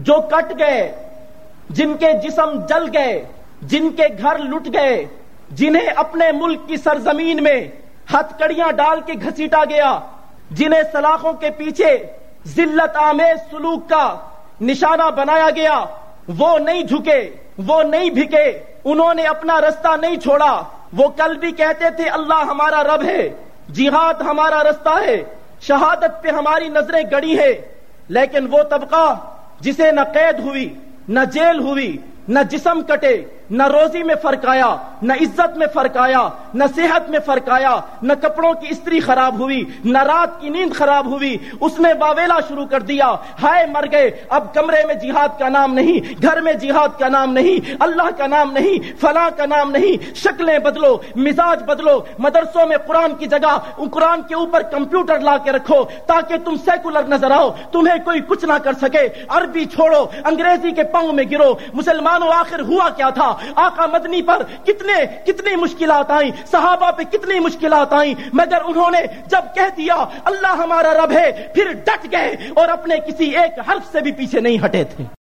جو کٹ گئے، جن کے جسم جل گئے، جن کے گھر لٹ گئے، جنہیں اپنے ملک کی سرزمین میں ہتھ کڑیاں ڈال کے گھسیٹا گیا، جنہیں سلاخوں کے پیچھے ذلت آمیز سلوک کا نشانہ بنایا گیا، وہ نہیں جھکے، وہ نہیں بھکے انہوں نے اپنا رستہ نہیں چھوڑا۔ وہ کل بھی کہتے تھے، اللہ ہمارا رب ہے، جہاد ہمارا رستہ ہے، شہادت پہ ہماری نظریں گڑی ہے لیکن وہ طبقہ جسے نہ قید ہوئی نہ جیل ہوئی نہ جسم کٹے نہ روزی میں فرق آیا، نہ عزت میں فرق آیا، نہ صحت میں فرق آیا، نہ کپڑوں کی استری خراب ہوئی، نہ رات کی نیند خراب ہوئی، اس نے باویلا شروع کر دیا، ہائے مر گئے، اب کمرے میں جہاد کا نام نہیں، گھر میں جہاد کا نام نہیں، اللہ کا نام نہیں، فلاں کا نام نہیں، شکلیں بدلو، مزاج بدلو، مدرسوں میں قرآن کی جگہ، قرآن کے اوپر کمپیوٹر لا کے رکھو، تاکہ تم سیکولر نظر آؤ، تمہیں کوئی کچھ نہ کر سکے، عربی چھوڑو، انگریزی کے پاؤں میں گرو، مسلمانوں آخر ہوا کیا تھا؟ آقا مدنی پر کتنے کتنی مشکلات آئیں، صحابہ پہ کتنی مشکلات آئیں، مگر انہوں نے جب کہہ دیا، اللہ ہمارا رب ہے، پھر ڈٹ گئے اور اپنے کسی ایک حرف سے بھی پیچھے نہیں ہٹے تھے۔